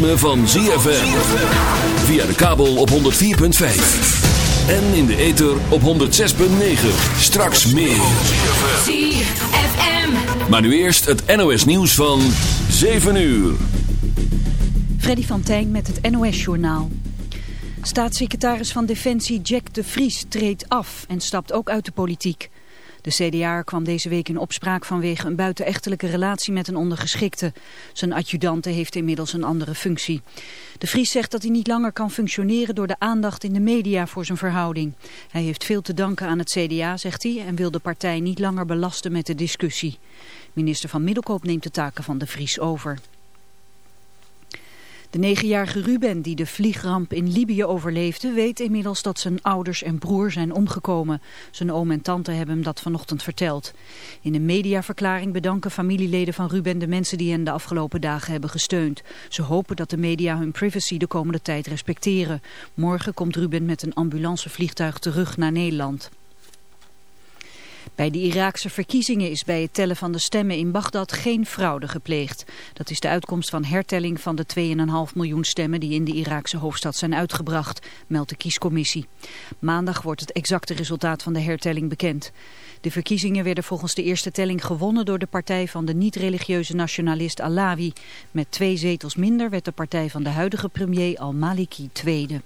ritme van ZFM. Via de kabel op 104.5. En in de ether op 106.9. Straks meer. ZFM. Maar nu eerst het NOS nieuws van 7 uur. Freddy van Tijn met het NOS-journaal. Staatssecretaris van Defensie Jack de Vries treedt af en stapt ook uit de politiek. De CDA kwam deze week in opspraak vanwege een buitenechtelijke relatie met een ondergeschikte. Zijn adjudante heeft inmiddels een andere functie. De Vries zegt dat hij niet langer kan functioneren door de aandacht in de media voor zijn verhouding. Hij heeft veel te danken aan het CDA, zegt hij, en wil de partij niet langer belasten met de discussie. Minister van Middelkoop neemt de taken van de Vries over. De negenjarige Ruben, die de vliegramp in Libië overleefde, weet inmiddels dat zijn ouders en broer zijn omgekomen. Zijn oom en tante hebben hem dat vanochtend verteld. In een mediaverklaring bedanken familieleden van Ruben de mensen die hen de afgelopen dagen hebben gesteund. Ze hopen dat de media hun privacy de komende tijd respecteren. Morgen komt Ruben met een ambulancevliegtuig terug naar Nederland. Bij de Iraakse verkiezingen is bij het tellen van de stemmen in Bagdad geen fraude gepleegd. Dat is de uitkomst van hertelling van de 2,5 miljoen stemmen die in de Iraakse hoofdstad zijn uitgebracht, meldt de kiescommissie. Maandag wordt het exacte resultaat van de hertelling bekend. De verkiezingen werden volgens de eerste telling gewonnen door de partij van de niet-religieuze nationalist Alawi. Met twee zetels minder werd de partij van de huidige premier al-Maliki tweede.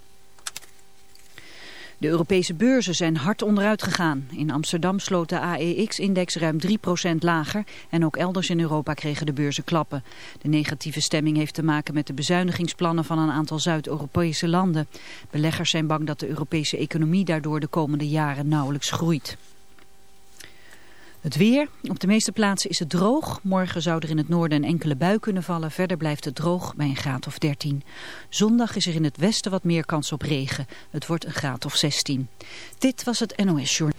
De Europese beurzen zijn hard onderuit gegaan. In Amsterdam sloot de AEX-index ruim 3% lager en ook elders in Europa kregen de beurzen klappen. De negatieve stemming heeft te maken met de bezuinigingsplannen van een aantal Zuid-Europese landen. Beleggers zijn bang dat de Europese economie daardoor de komende jaren nauwelijks groeit. Het weer. Op de meeste plaatsen is het droog. Morgen zou er in het noorden een enkele bui kunnen vallen. Verder blijft het droog bij een graad of 13. Zondag is er in het westen wat meer kans op regen. Het wordt een graad of 16. Dit was het NOS Journal.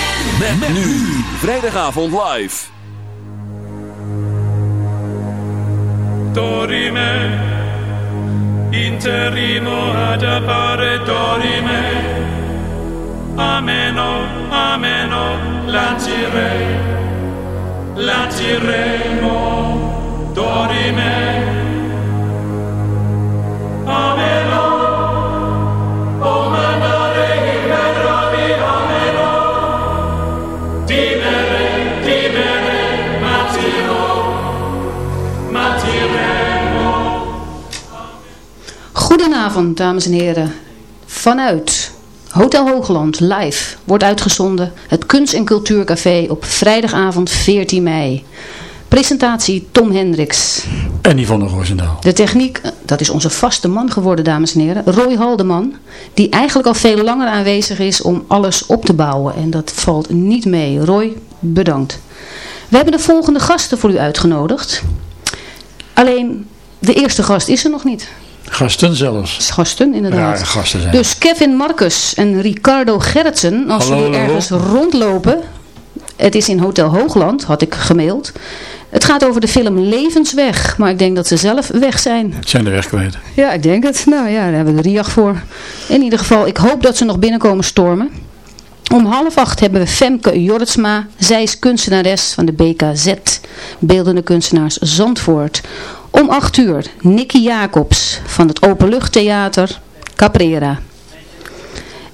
Met, met nu. Vrijdagavond live. Dorime, interimo ad appare dorime, ameno, ameno, lancirei, lanciremo, dorime, ameno, Goedenavond, dames en heren. Vanuit Hotel Hoogland live wordt uitgezonden het Kunst- en Cultuurcafé op vrijdagavond 14 mei. Presentatie Tom Hendricks. En Yvonne Roosendaal. De techniek, eh, dat is onze vaste man geworden, dames en heren. Roy Haldeman, die eigenlijk al veel langer aanwezig is om alles op te bouwen. En dat valt niet mee. Roy, bedankt. We hebben de volgende gasten voor u uitgenodigd. Alleen, de eerste gast is er nog niet. Gasten zelfs. Gasten, inderdaad. Rare gasten zijn. Dus Kevin Marcus en Ricardo Gerritsen, als Hallo, jullie hallo. ergens rondlopen. Het is in Hotel Hoogland, had ik gemaild. Het gaat over de film Levensweg, maar ik denk dat ze zelf weg zijn. Zijn de weg kwijt. Ja, ik denk het. Nou ja, daar hebben we de RIAG voor. In ieder geval, ik hoop dat ze nog binnenkomen stormen. Om half acht hebben we Femke Jortsma. Zij is kunstenares van de BKZ, Beeldende Kunstenaars Zandvoort. Om acht uur Nicky Jacobs van het Openluchttheater Caprera.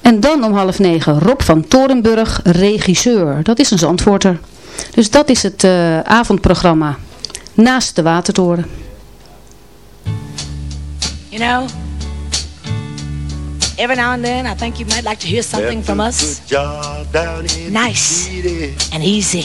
En dan om half negen Rob van Torenburg, regisseur. Dat is een Zandvoorter. Dus dat is het eh, avondprogramma naast de Watertoren. You know, every now and then I think you might like to hear something from us. Nice and easy.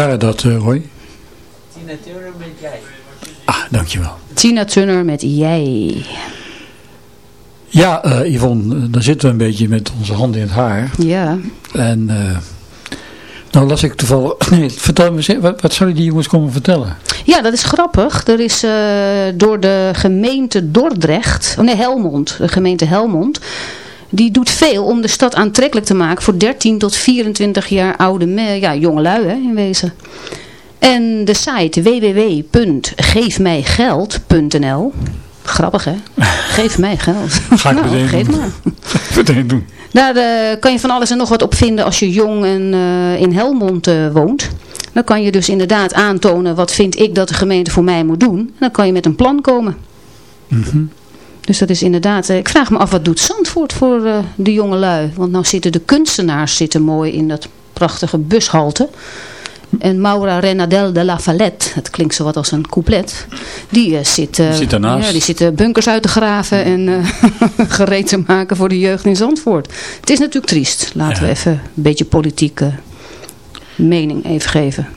waren dat, eh, Roy? Tina Turner met jij. Ah, dankjewel. Tina Turner met Jij. Ja, eh, Yvonne, eh, dan zitten we een beetje met onze handen in het haar. Ja. En eh, nou las ik toevallig... Nee, vertel me eens, wat, wat zouden die jongens komen vertellen? Ja, dat is grappig. Er is eh, door de gemeente Dordrecht, oh nee Helmond, de gemeente Helmond, die doet veel om de stad aantrekkelijk te maken voor 13 tot 24 jaar oude, ja, jongelui hè, in wezen. En de site www.geefmijgeld.nl Grappig hè? Geef mij geld. Ga ik nou, meteen geef doen. maar. Doen. Daar eh, kan je van alles en nog wat op vinden als je jong en eh, in Helmond eh, woont. Dan kan je dus inderdaad aantonen wat vind ik dat de gemeente voor mij moet doen. En dan kan je met een plan komen. Mhm. Dus dat is inderdaad, eh, ik vraag me af wat doet Zandvoort voor eh, de jonge lui. Want nou zitten de kunstenaars zitten mooi in dat prachtige bushalte. En Maura Renadel de la Valette, het klinkt zo wat als een couplet, die eh, zit. Ja, die zit bunkers uit te graven en gereed te maken voor de jeugd in Zandvoort. Het is natuurlijk triest. Laten we even een beetje politieke mening even geven.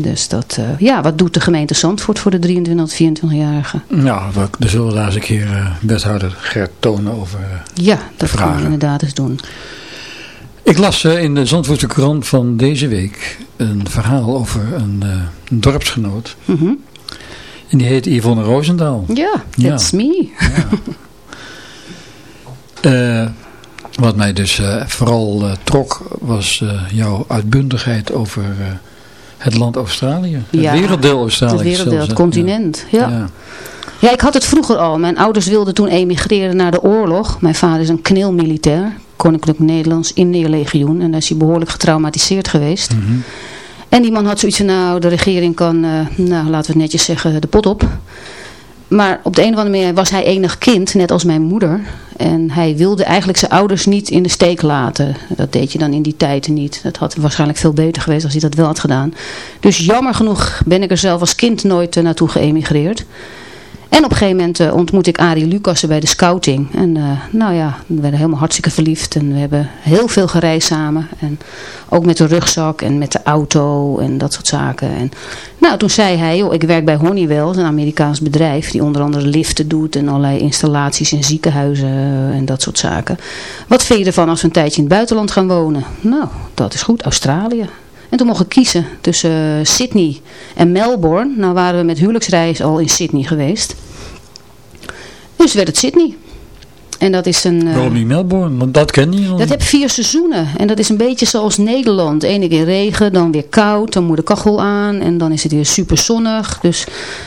Dus dat, eh, ja, wat doet de gemeente Zandvoort voor de 23 tot 24-jarigen? Nou, we- daar zullen we daar eens een keer eh, wethouder Gert Tonen over eh, Ja, dat gaan we inderdaad eens doen. Ik las in de Zandvoortse krant van deze week een verhaal over een, een dorpsgenoot. Mhm. En die heet Yvonne Roosendaal. Ja, Ja. that's me. Eh, wat mij dus vooral trok was jouw uitbundigheid over het land Australië. Het Ja, werelddeel Australië. Het werelddeel, het continent. Ja. Ja. Ja. ik had het vroeger al. Mijn ouders wilden toen emigreren naar de oorlog. Mijn vader is een kneelmilitair. Koninklijk Nederlands Indië-legioen. En daar is hij behoorlijk getraumatiseerd geweest. Mhm. En die man had zoiets van, nou, de regering kan, eh, nou, laten we het netjes zeggen, de pot op. Maar op de een of andere manier was hij enig kind, net als mijn moeder. En hij wilde eigenlijk zijn ouders niet in de steek laten. Dat deed je dan in die tijd niet. Dat had waarschijnlijk veel beter geweest als hij dat wel had gedaan. Dus jammer genoeg ben ik er zelf als kind nooit eh, naartoe geëmigreerd. En op een gegeven moment eh, ontmoet ik Arie Lucassen bij de scouting. En eh, nou ja, we werden helemaal hartstikke verliefd. En we hebben heel veel gereisd samen. En ook met de rugzak en met de auto en dat soort zaken. En nou, toen zei hij, joh, ik werk bij Honeywell, een Amerikaans bedrijf. Die onder andere liften doet en allerlei installaties in ziekenhuizen en dat soort zaken. Wat vind je ervan als we een tijdje in het buitenland gaan wonen? Nou, dat is goed, Australië. En toen mocht ik kiezen tussen eh, Sydney en Melbourne. Nou waren we met huwelijksreis al in Sydney geweest. Dus werd het Sydney. En dat is een... eh, Waarom niet Melbourne? Want dat ken je dat heb vier seizoenen. En dat is een beetje zoals Nederland. De ene keer regen, dan weer koud, dan moet de kachel aan. En dan is het weer super zonnig. Dus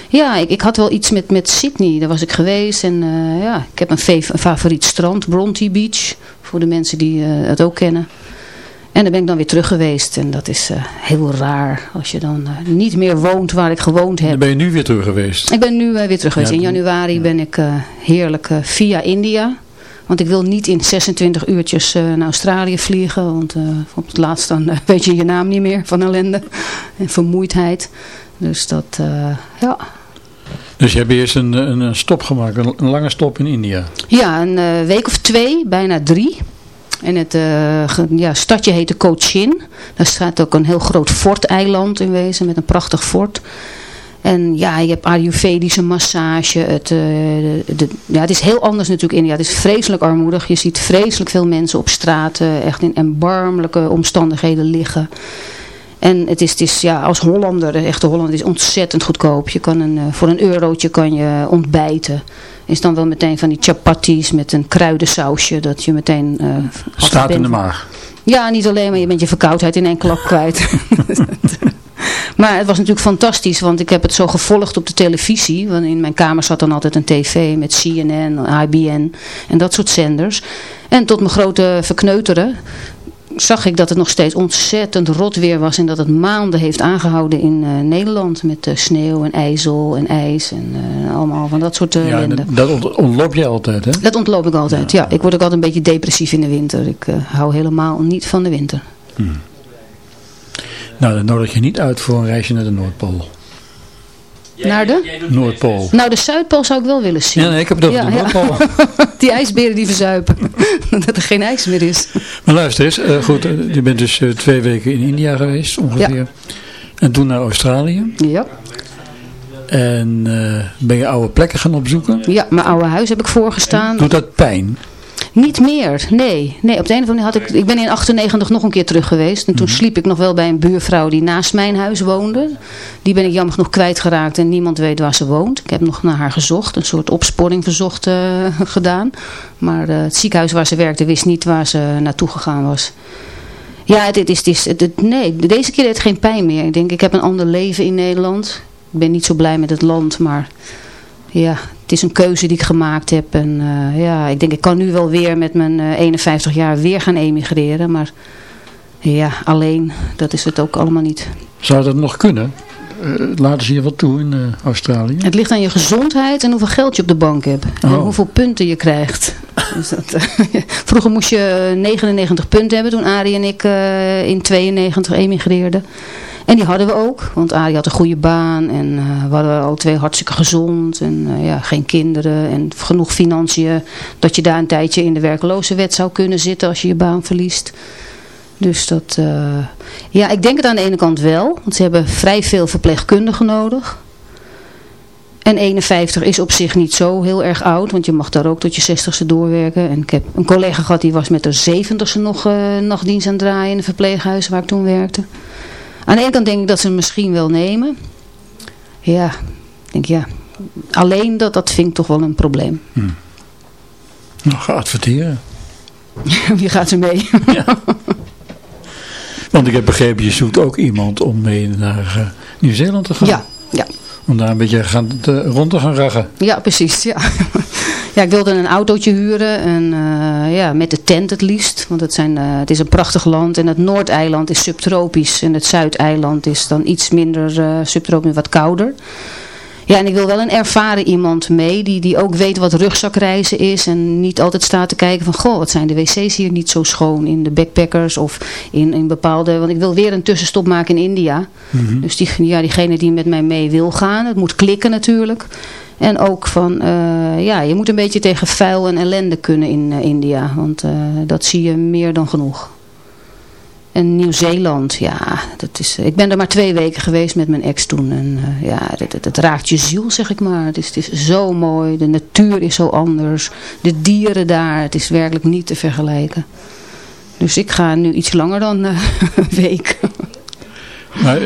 ja, ik, ik had wel iets met, met Sydney. Daar was ik geweest. En eh, ja, ik heb een, fa- een favoriet strand, Bronte Beach. Voor de mensen die het ook kennen. En daar ben ik dan weer terug geweest. En dat is eh, heel raar. Als je dan eh, niet meer woont waar ik gewoond heb. Dan ben je nu weer terug geweest. Ik ben nu eh, weer terug geweest. Ja, in januari ben ik heerlijk via India. Want ik wil niet in 26 uurtjes naar Australië vliegen. Want op het laatst dan weet je je naam niet meer van ellende. En vermoeidheid. Dus dat, ja. Dus je hebt eerst een, een, stop gemaakt, een, lange stop in India. Ja, een week of twee, bijna drie. En het ge- ja, stadje heette Cochin. Daar staat ook een heel groot forteiland in wezen met een prachtig fort. En ja, je hebt Ayurvedische massage. Het, eh, de, ja, het is heel anders natuurlijk India. Het is vreselijk armoedig. Je ziet vreselijk veel mensen op straat echt in erbarmelijke omstandigheden liggen. En het is, het is ja, als Hollander, de echte Hollander, is ontzettend goedkoop. Je kan een, eh, voor een eurotje kan je ontbijten. Is dan wel meteen van die chapatis met een kruidensausje. Dat je meteen... eh, Staat in de maag. Ja, niet alleen, maar je bent je verkoudheid in één klap kwijt. maar het was natuurlijk fantastisch, want ik heb het zo gevolgd op de televisie. Want in mijn kamer zat dan altijd een tv met CNN, IBN en dat soort zenders. En tot mijn grote verkneuteren zag ik dat het nog steeds ontzettend rot weer was. En dat het maanden heeft aangehouden in eh, Nederland. Met eh, sneeuw en ijzel en ijs en eh, allemaal van dat soort Ja, dat, dat ont- ontloop je altijd, hè? Dat ontloop ik altijd, ja. Ik word ook altijd een beetje depressief in de winter. Ik hou helemaal niet van de winter. Nou, dan nodig je niet uit voor een reisje naar de Noordpool. Naar de? Noordpool. Nou, de Zuidpool zou ik wel willen zien. Ja, nee, ik heb het over de Noordpool. die ijsberen die verzuipen. dat er geen ijs meer is. Maar luister eens, eh, goed, eh, je bent dus eh, twee weken in India geweest ongeveer. En toen naar Australië. Ja. En eh, ben je oude plekken gaan opzoeken? Ja, mijn oude huis heb ik voorgestaan. Doet dat pijn? Niet meer, nee. nee. Op de een of andere had ik... Ik ben in 98 nog een keer terug geweest. En toen Mhm. sliep ik nog wel bij een buurvrouw die naast mijn huis woonde. Die ben ik jammer genoeg kwijtgeraakt en niemand weet waar ze woont. Ik heb nog naar haar gezocht. Een soort opsporing verzocht eh, gedaan. Maar eh, het ziekenhuis waar ze werkte wist niet waar ze naartoe gegaan was. Ja, het, het is, het is, het- het- nee, deze keer deed het geen pijn meer. Ik denk, ik heb een ander leven in Nederland. Ik ben niet zo blij met het land, maar ja, het is een keuze die ik gemaakt heb. En eh, ja, ik denk, ik kan nu wel weer met mijn eh, 51 jaar weer gaan emigreren. Maar ja, alleen, dat is het ook allemaal niet. Zou dat nog kunnen? Eh, laten ze je wat toe in eh, Australië? Het ligt aan je gezondheid en hoeveel geld je op de bank hebt. En Oh. hoeveel punten je krijgt. Dus dat, eh, vroeger moest je 99 punten hebben toen Arie en ik in 92 emigreerden. En die hadden we ook, want Arie had een goede baan en eh, we waren al twee hartstikke gezond en ja, geen kinderen en genoeg financiën dat je daar een tijdje in de werkloze wet zou kunnen zitten als je je baan verliest. Dus dat, eh, ja, ik denk het aan de ene kant wel. Want ze hebben vrij veel verpleegkundigen nodig. En 51 is op zich niet zo heel erg oud, want je mag daar ook tot je 60ste doorwerken. En ik heb een collega gehad die was met de 70ste nog uh, nachtdienst aan het draaien in een verpleeghuis waar ik toen werkte. Aan de ene kant denk ik dat ze hem misschien wel nemen. Ja, ik denk ja. Alleen dat, dat vind ik toch wel een probleem. Hm. Nou, ga adverteren. Wie gaat er mee? Ja. Want ik heb begrepen, je zoekt ook iemand om mee naar uh, Nieuw-Zeeland te gaan. Ja, ja. Om daar een beetje gaan, te, rond te gaan raggen. Ja, precies. Ja. ja, ik wilde een autootje huren. En, uh, ja, met de tent het liefst. Want het, zijn, uh, het is een prachtig land. En het Noordeiland is subtropisch. En het Zuideiland is dan iets minder subtropisch, wat kouder. Ja, en ik wil wel een ervaren iemand mee die, die ook weet wat rugzakreizen is. En niet altijd staat te kijken van, goh, wat zijn de wc's hier niet zo schoon in de backpackers of in, in bepaalde... Want ik wil weer een tussenstop maken in India. Mm -hmm. Dus die, ja, diegene die met mij mee wil gaan, het moet klikken natuurlijk. En ook van, uh, ja, je moet een beetje tegen vuil en ellende kunnen in uh, India. Want uh, dat zie je meer dan genoeg. En Nieuw-Zeeland, ja, dat is, ik ben er maar twee weken geweest met mijn ex toen. En uh, ja, het, raakt je ziel, zeg ik maar. Het is, het is zo mooi, de natuur is zo anders. De dieren daar, het is werkelijk niet te vergelijken. Dus ik ga nu iets langer dan uh, een week. Maar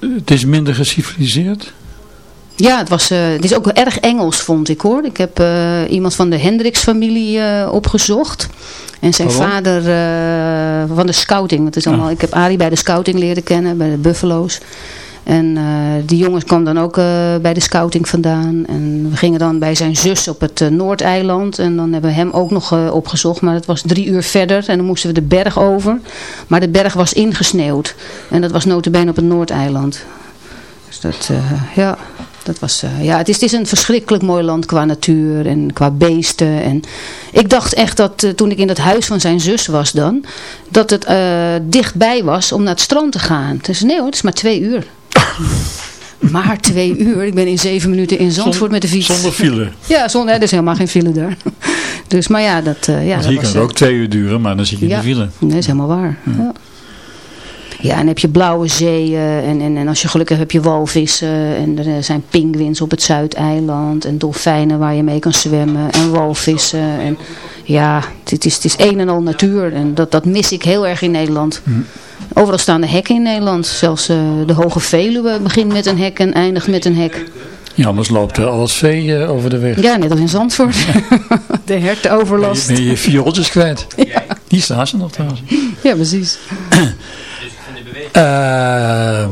het is minder geciviliseerd? Ja, het, was, uh, het is ook erg Engels, vond ik hoor. Ik heb uh, iemand van de Hendricks-familie uh, opgezocht. En zijn Waarom? vader van de scouting. Dat is allemaal, Ah. Ik heb Arie bij de scouting leren kennen, bij de Buffalo's. En die jongens kwam dan ook bij de scouting vandaan. En we gingen dan bij zijn zus op het Noordeiland. En dan hebben we hem ook nog opgezocht. Maar het was drie uur verder. En dan moesten we de berg over. Maar de berg was ingesneeuwd. En dat was notabene op het Noordeiland. Dus dat, ja... Dat was, uh, ja, het is, het is een verschrikkelijk mooi land qua natuur en qua beesten. En ik dacht echt dat uh, toen ik in het huis van zijn zus was dan, dat het uh, dichtbij was om naar het strand te gaan. Dus nee hoor, het is maar twee uur. maar twee uur. Ik ben in zeven minuten in Zandvoort Zon, met de fiets. Zonder file. Ja, zonder, er is helemaal geen file daar. dus, maar ja, dat, ja, dat hier was, kan het ook twee uur duren, maar dan zit je ja, in de file. Nee, dat is helemaal waar. Ja. ja. Ja, en heb je blauwe zeeën en, en, en als je gelukkig hebt heb je walvissen en er zijn pinguïns op het Zuideiland en dolfijnen waar je mee kan zwemmen en walvissen. En, ja, het is, het is een en al natuur en dat, dat mis ik heel erg in Nederland. Hm. Overal staan de hekken in Nederland. Zelfs uh, de Hoge Veluwe begint met een hek en eindigt met een hek. Ja, anders loopt er al het vee uh, over de weg. Ja, net als in Zandvoort. Ja. de hertenoverlast. Ben je je viooltjes kwijt. Ja. Die staan ze nog trouwens. Ja, precies. Uh,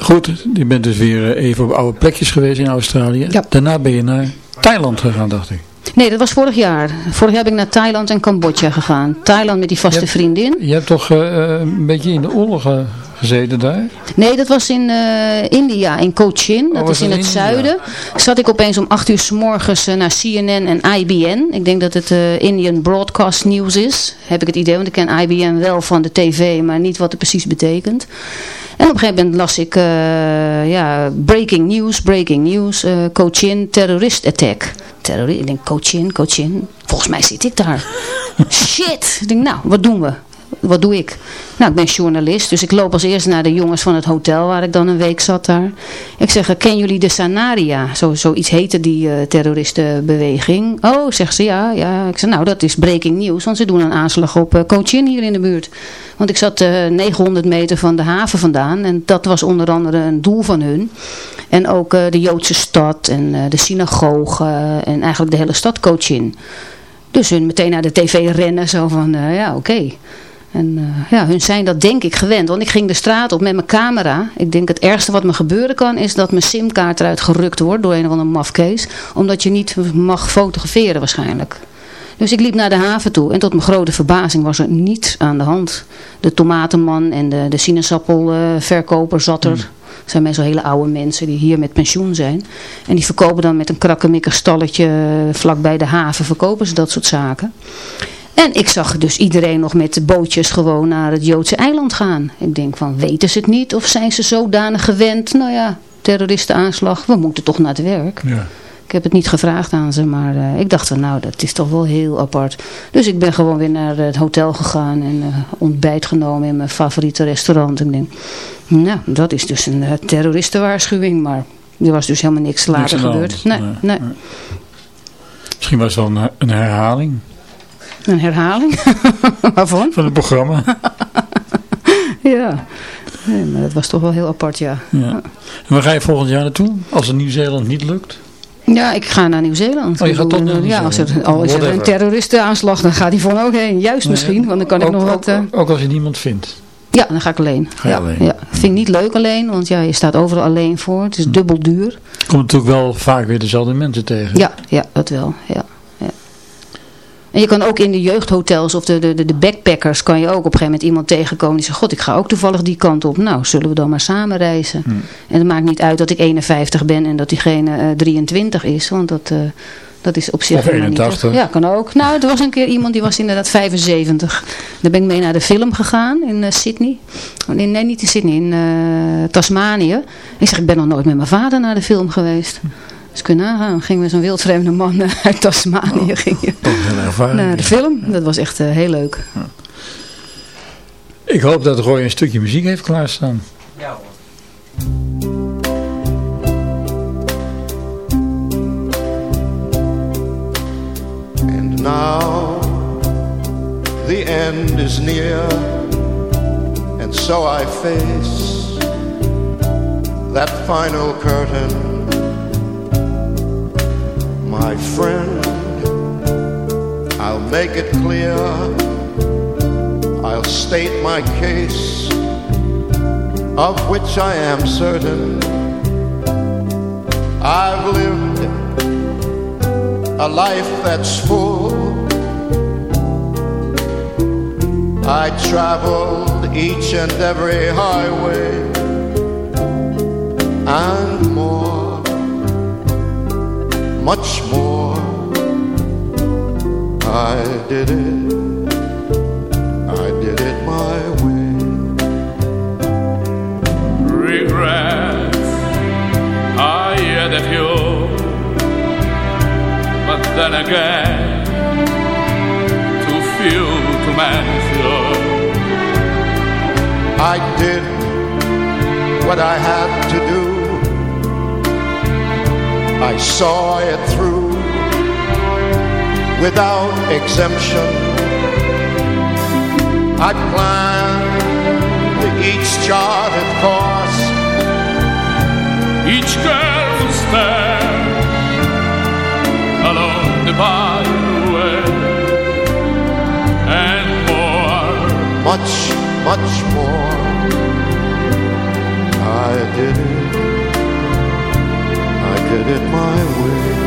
goed, je bent dus weer even op oude plekjes geweest in Australië. Ja. Daarna ben je naar Thailand gegaan, dacht ik. Nee, dat was vorig jaar. Vorig jaar ben ik naar Thailand en Cambodja gegaan. Thailand met die vaste je hebt, vriendin. Je hebt toch uh, een beetje in de oorlog uh, gezeten daar? Nee, dat was in uh, India, in Cochin. Dat oh, is in het India? zuiden. Zat ik opeens om 8 uur s morgens naar CNN en IBN. Ik denk dat het Indian Broadcast News is. Heb ik het idee, want ik ken IBN wel van de tv, maar niet wat het precies betekent. En op een gegeven moment las ik, uh, ja, breaking news, breaking news, uh, Cochin, terrorist attack. Terrorist, ik denk Cochin, Cochin, volgens mij zit ik daar. Shit, ik denk nou, wat doen we? Wat doe ik? Nou, ik ben journalist, dus ik loop als eerste naar de jongens van het hotel waar ik dan een week zat daar. Ik zeg, ken jullie de Sanaria? Zo, zoiets heette die uh, terroristenbeweging. Oh, zegt ze, ja, ja. Ik zeg, nou, dat is breaking news, want ze doen een aanslag op uh, Cochin hier in de buurt. Want ik zat uh, 900 meter van de haven vandaan en dat was onder andere een doel van hun. En ook de Joodse stad en de synagoge en eigenlijk de hele stad Cochin. Dus hun meteen naar de tv rennen, zo van, ja, oké. En uh, ja, hun zijn dat denk ik gewend. Want ik ging de straat op met mijn camera. Ik denk het ergste wat me gebeuren kan is dat mijn simkaart eruit gerukt wordt door een of andere mafkees. Omdat je niet mag fotograferen waarschijnlijk. Dus ik liep naar de haven toe en tot mijn grote verbazing was er niets aan de hand. De tomatenman en de, de sinaasappelverkoper zat er. Mm. Dat zijn meestal hele oude mensen die hier met pensioen zijn. En die verkopen dan met een krakkemikker stalletje vlakbij de haven, verkopen ze dat soort zaken. En ik zag dus iedereen nog met bootjes gewoon naar het Joodse eiland gaan. Ik denk van, weten ze het niet of zijn ze zodanig gewend? Nou ja, terroristenaanslag, we moeten toch naar het werk. Ja. Ik heb het niet gevraagd aan ze, maar eh, ik dacht van nou, dat is toch wel heel apart. Dus ik ben gewoon weer naar het hotel gegaan en uh, ontbijt genomen in mijn favoriete restaurant. En ik denk, nou, dat is dus een uh, terroristenwaarschuwing, maar er was dus helemaal niks later niks gebeurd. Nee, nee, nee. Misschien was het wel een, een herhaling. Een herhaling? Waarvan? Van het programma. ja. Nee, maar dat was toch wel heel apart, ja. ja. En waar ga je volgend jaar naartoe? Als het Nieuw-Zeeland niet lukt? Ja, ik ga naar Nieuw-Zeeland. Oh, je gaat toch naar Ja, als er, al is er een terroristenaanslag, dan gaat die van ook heen. Juist nee, misschien, want dan kan ook, ik nog wat... Uh... Ook, als je niemand vindt? Ja, dan ga ik alleen. Ga je ja, alleen? Ja. Vind ik niet leuk alleen, want ja, je staat overal alleen voor. Het is hm. dubbel duur. Komt natuurlijk wel vaak weer dezelfde mensen tegen. Ja, ja dat wel. Ja. En je kan ook in de jeugdhotels of de, de, de backpackers kan je ook op een gegeven moment iemand tegenkomen die zegt, god ik ga ook toevallig die kant op. Nou, zullen we dan maar samen reizen. Hm. En het maakt niet uit dat ik 51 ben en dat diegene uh, 23 is, want dat, uh, dat is op zich of 81. niet. Ja, kan ook. Nou, er was een keer iemand die was inderdaad 75. Daar ben ik mee naar de film gegaan in uh, Sydney. Nee, nee, niet in Sydney, in uh, Tasmanië. Ik zeg, ik ben nog nooit met mijn vader naar de film geweest. Dus kun je nagaan, gingen we zo'n wildvreemde man uit Tasmanië. Oh, ging ervaring. naar de film. Dat was echt uh, heel leuk. Ja. Ik hoop dat Roy een stukje muziek heeft klaarstaan. Ja hoor. And now the end is near and so I face that final curtain my friend, I'll make it clear, I'll state my case, of which I am certain. I've lived a life that's full. I traveled each and every highway and much more. I did it, I did it my way. Regrets, I had a few, but then again, too few to mention. I did what I had to do. I saw it through without exemption. I planned each charted course, each careful step along the byway, and more, much, much more. I did it did it my way.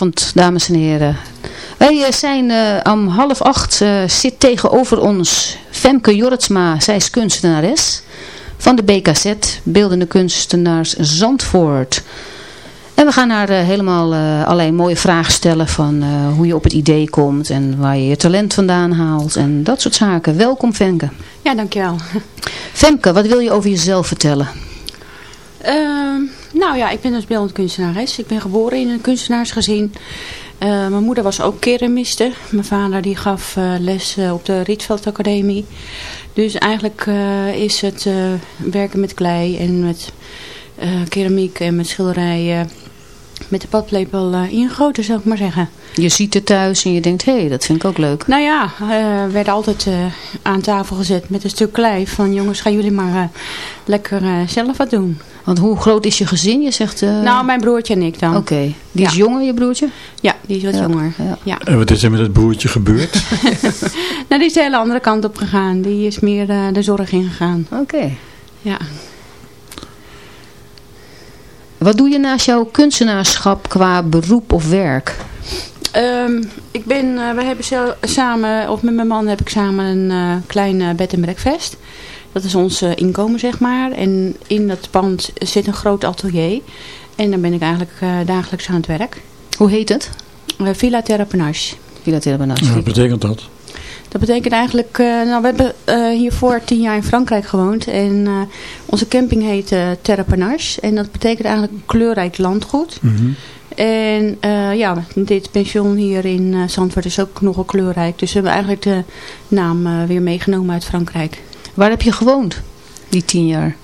Goedenavond, dames en heren. Wij eh, zijn eh, om half acht, eh, zit tegenover ons Femke Jorritsma, zij is kunstenares van de BKZ, Beeldende Kunstenaars Zandvoort. En we gaan haar helemaal allerlei mooie vragen stellen van hoe je op het idee komt en waar je je talent vandaan haalt en dat soort zaken. Welkom Femke. Ja, dankjewel. Femke, wat wil je over jezelf vertellen? Ehm, nou ja, ik ben dus beeldend kunstenares. Ik ben geboren in een kunstenaarsgezin. Eh, mijn moeder was ook keramiste. Mijn vader die gaf eh, les eh, op de Rietveld Academie. Dus eigenlijk eh, is het werken met klei en met keramiek en met schilderijen met de padlepel eh, ingegoten, zou ik maar zeggen. Je ziet het thuis en je denkt, hé, hey, dat vind ik ook leuk. Nou ja, eh werden altijd eh, aan tafel gezet met een stuk klei. Van jongens, gaan jullie maar eh, lekker eh, zelf wat doen. Want hoe groot is je gezin? Je zegt... eh, Nou, mijn broertje en ik dan. Oké, die is jonger, je broertje? Ja, die is wat Ja, jonger. ja. Ja. En wat is er met het broertje gebeurd? Nou, die is de hele andere kant op gegaan. Die is meer eh, de zorg ingegaan. Oké. Ja. Wat doe je naast jouw kunstenaarschap qua beroep of werk? Ehm, ik ben, eh, we hebben zo, samen, of met mijn man heb ik samen een eh, klein eh, bed en breakfast. Dat is ons inkomen, zeg maar. En in dat pand zit een groot atelier. En daar ben ik eigenlijk dagelijks aan het werk. Hoe heet het? Villa Terra Panache. Villa. Wat betekent dat? Dat betekent eigenlijk, eh, nou we hebben eh, hiervoor tien jaar in Frankrijk gewoond. En eh, onze camping heet Terra Panache. En dat betekent eigenlijk kleurrijk landgoed. En eh, ja, dit pension hier in Zandvoort is ook nogal kleurrijk. Dus we hebben eigenlijk de naam weer meegenomen uit Frankrijk. Waar heb je gewoond, die tien jaar?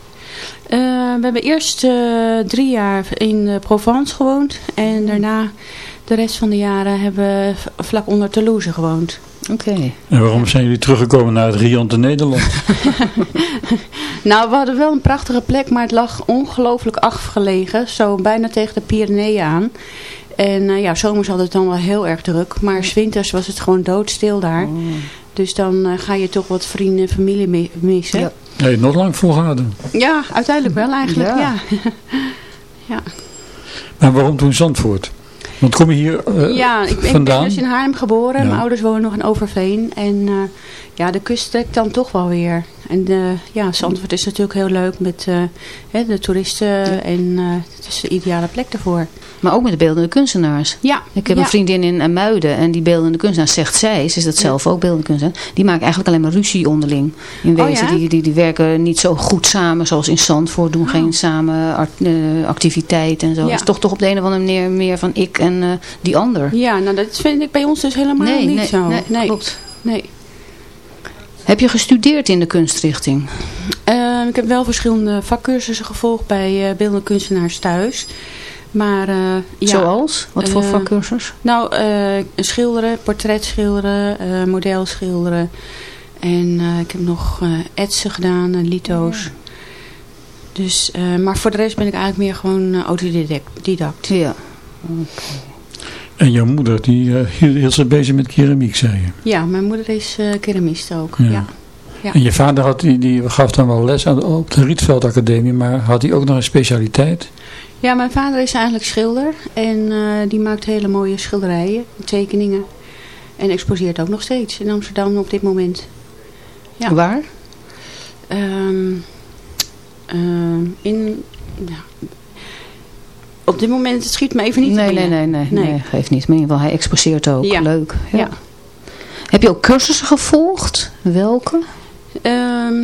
Eh, we hebben eerst eh, drie jaar in eh, Provence gewoond. En daarna de rest van de jaren hebben we vlak onder Toulouse gewoond. Oké. En waarom zijn jullie teruggekomen naar het riante Nederland? Nou, we hadden wel een prachtige plek, maar het lag ongelooflijk afgelegen. Zo bijna tegen de Pyreneeën aan. En eh, ja, zomers had het dan wel heel erg druk. Maar 's winters was het gewoon doodstil daar. Dus dan eh, ga je toch wat vrienden en familie mi- missen. Ja. Nee, nog lang volgehouden. uiteindelijk wel eigenlijk, Ja. ja. ja. Maar waarom toen Zandvoort? Want kom je hier eh, Ja, ik, ben vandaan? dus in Haarlem geboren. Ja. Mijn ouders wonen nog in Overveen. En eh, ja, de kust trekt dan toch wel weer. En eh, ja, Zandvoort is natuurlijk heel leuk met eh, hè, de toeristen. En eh, het is de ideale plek daarvoor. Maar ook met de beeldende kunstenaars. Ja. Ik heb ja. een vriendin in Muiden en die beeldende kunstenaars, zegt zij, ze is dat zelf ook beeldende kunstenaar, die maken eigenlijk alleen maar ruzie onderling. In Oh, wezen, die, die, die werken niet zo goed samen zoals in Zandvoort, doen geen samen art- activiteit en zo. Het is toch, toch op de een of andere manier meer van ik en die ander. Ja, nou dat vind ik bij ons dus helemaal Nee, niet nee, zo. nee, klopt. Nee. Heb je gestudeerd in de kunstrichting? Eh, ik heb wel verschillende vakcursussen gevolgd bij eh beeldende kunstenaars thuis. Maar, eh, ja, Zoals? Wat voor Eh, vakcursus? Nou, schilderen, portret schilderen, model schilderen. En ik heb nog etsen gedaan, en lito's. Dus, maar voor de rest ben ik eigenlijk meer gewoon autodidact. Ja. En jouw moeder, die eh, hield zich bezig met keramiek, zei je. Ja, mijn moeder is eh keramist ook. Ja. Ja. Ja. En je vader had, die, die gaf dan wel les aan, op de Rietveld Academie, maar had hij ook nog een specialiteit? Ja, mijn vader is eigenlijk schilder. En eh, die maakt hele mooie schilderijen, tekeningen. En exposeert ook nog steeds in Amsterdam op dit moment. Ja. Waar? Ehm, ehm, in, ja, op dit moment het schiet me even niet Nee, nee, binnen. nee, nee, nee, geeft niet. Maar in ieder geval, hij exposeert ook. Ja. Leuk. Ja. Ja. Heb je ook cursussen gevolgd? Welke? Ehm,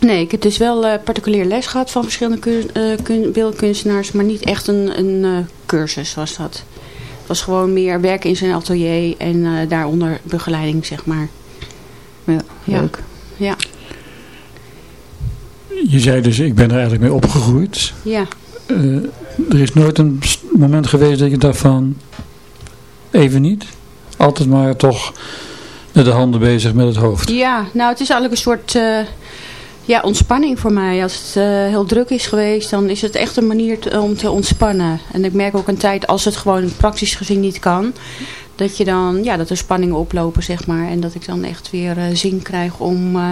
nee, ik heb dus wel eh, particulier les gehad van verschillende kun, eh, kun- beeldkunstenaars, maar niet echt een, een eh, cursus was dat. Het was gewoon meer werken in zijn atelier en eh, daaronder begeleiding, zeg maar. Ja, Ja. leuk. Ja, Je zei dus, ik ben er eigenlijk mee opgegroeid. ja. Er is nooit een moment geweest dat je dacht van, even niet. Altijd maar toch met de handen bezig met het hoofd. Ja, nou het is eigenlijk een soort eh, ja, ontspanning voor mij. Als het eh, heel druk is geweest, dan is het echt een manier te- om te ontspannen. En ik merk ook een tijd als het gewoon praktisch gezien niet kan. Dat je dan, ja, dat er spanningen oplopen, zeg maar. En dat ik dan echt weer eh, zin krijg om eh,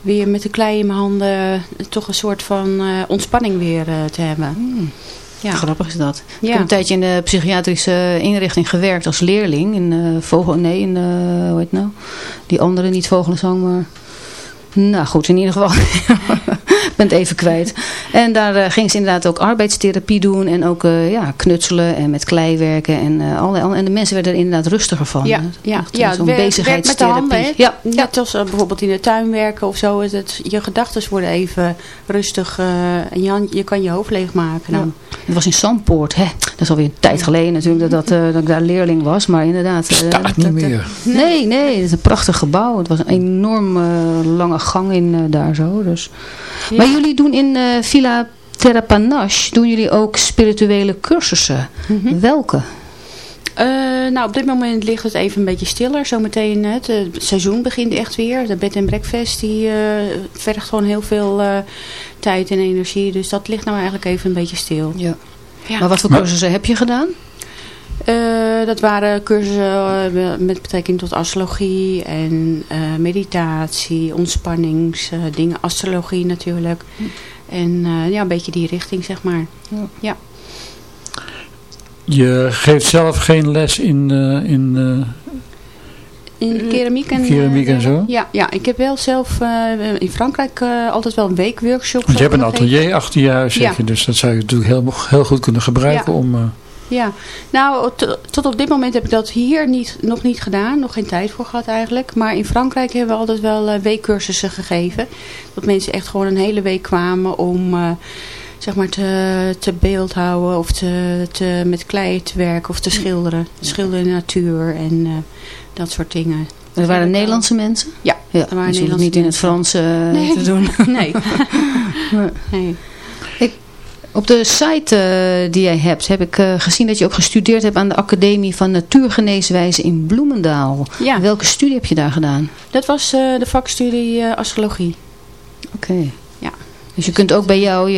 weer met de klei in mijn handen toch een soort van eh, ontspanning weer te hebben. Ja. Grappig is dat. Ik heb een tijdje in de psychiatrische inrichting gewerkt als leerling. In eh, Vogel, nee, in, eh, hoe heet het nou? Die andere, niet Vogelenzang, maar... Nou goed, in ieder geval. Ik ben het even kwijt. En daar eh, ging ze inderdaad ook arbeidstherapie doen. En ook eh, ja, knutselen en met klei werken. En, eh, allerlei, en de mensen werden er inderdaad rustiger van. Ja, ja, ja zo'n handen. bezigheidstherapie. Ja, Net als bijvoorbeeld in de tuin werken of zo. Is het, je gedachten worden even rustig eh, en je, kan je hoofd leegmaken dan. Het was in Zandpoort. Hè? Dat is alweer een tijd geleden natuurlijk dat, dat, eh, dat ik daar leerling was. Maar inderdaad. eh, Staat dat- niet dat- meer. Nee, nee. Het is een prachtig gebouw. Het was een enorm lange gang in daar zo. Dus. Ja. Maar jullie doen in eh, Villa Terrapanache, doen jullie ook spirituele cursussen. Mhm. Welke? Eh, nou, op dit moment ligt het even een beetje stiller. Zometeen het, eh, het seizoen begint echt weer. De bed and breakfast die eh, vergt gewoon heel veel eh, tijd en energie. Dus dat ligt nou eigenlijk even een beetje stil. Ja. Ja. Maar wat voor Maar- cursussen heb je gedaan? Eh, dat waren cursussen eh, met betrekking tot astrologie en eh, meditatie, ontspanningsdingen, astrologie natuurlijk. En eh, ja, een beetje die richting, zeg maar. Ja. Ja. Je geeft zelf geen les in, eh, in eh, In keramiek en, Keramiek en zo? Ja, ja, ik heb wel zelf eh, in Frankrijk eh, altijd wel een weekworkshop. Want je hebt een atelier achter je huis, zeg je. Dus dat zou je natuurlijk heel, heel goed kunnen gebruiken Ja. om... eh, Ja, nou tot op dit moment heb ik dat hier niet, nog niet gedaan. Nog geen tijd voor gehad eigenlijk. Maar in Frankrijk hebben we altijd wel eh, weekcursussen gegeven. Dat mensen echt gewoon een hele week kwamen om eh, zeg maar te, te beeldhouden of te, te, met klei te werken of te schilderen. Schilderen in de natuur en eh, dat soort dingen. Er waren Nederlandse mensen? Ja, Ja, er waren dus Nederlandse niet in het Frans Nee. te doen. Nee. nee. Op de site eh, die jij hebt, heb ik eh, gezien dat je ook gestudeerd hebt aan de Academie van Natuurgeneeswijze in Bloemendaal. Ja. Welke studie heb je daar gedaan? Dat was eh, de vakstudie eh, astrologie. Oké. Ja. Dus je kunt ook bij jou je,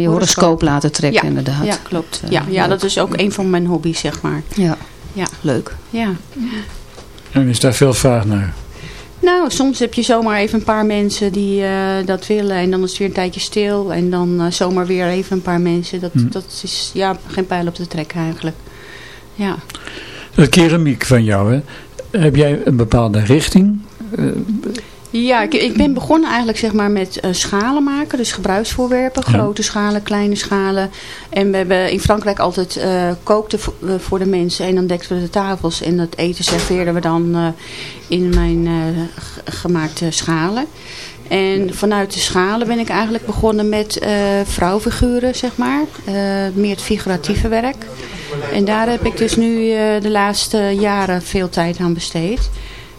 je horoscoop Horoscoop. laten trekken ja. inderdaad. Ja, klopt. Dat, Ja, ja, leuk. dat is ook een van mijn hobby's, zeg maar. Ja, Ja. leuk. Ja. en is daar veel vraag naar. Nou, soms heb je zomaar even een paar mensen die eh, dat willen. En dan is het weer een tijdje stil. En dan eh, zomaar weer even een paar mensen. Dat, Hm. dat is ja, geen pijl op te trekken eigenlijk. Ja. De keramiek van jou, hè? Heb jij een bepaalde richting? Eh, Ja, ik, ik ben begonnen eigenlijk zeg maar met eh, schalen maken. Dus gebruiksvoorwerpen. Ja. Grote schalen, kleine schalen. En we hebben in Frankrijk altijd eh kookten eh, voor de mensen. En dan dekten we de tafels. En dat eten serveerden we dan in mijn gemaakte schalen. En vanuit de schalen ben ik eigenlijk begonnen met vrouwfiguren, zeg maar. Meer het figuratieve werk. En daar heb ik dus nu de laatste jaren veel tijd aan besteed.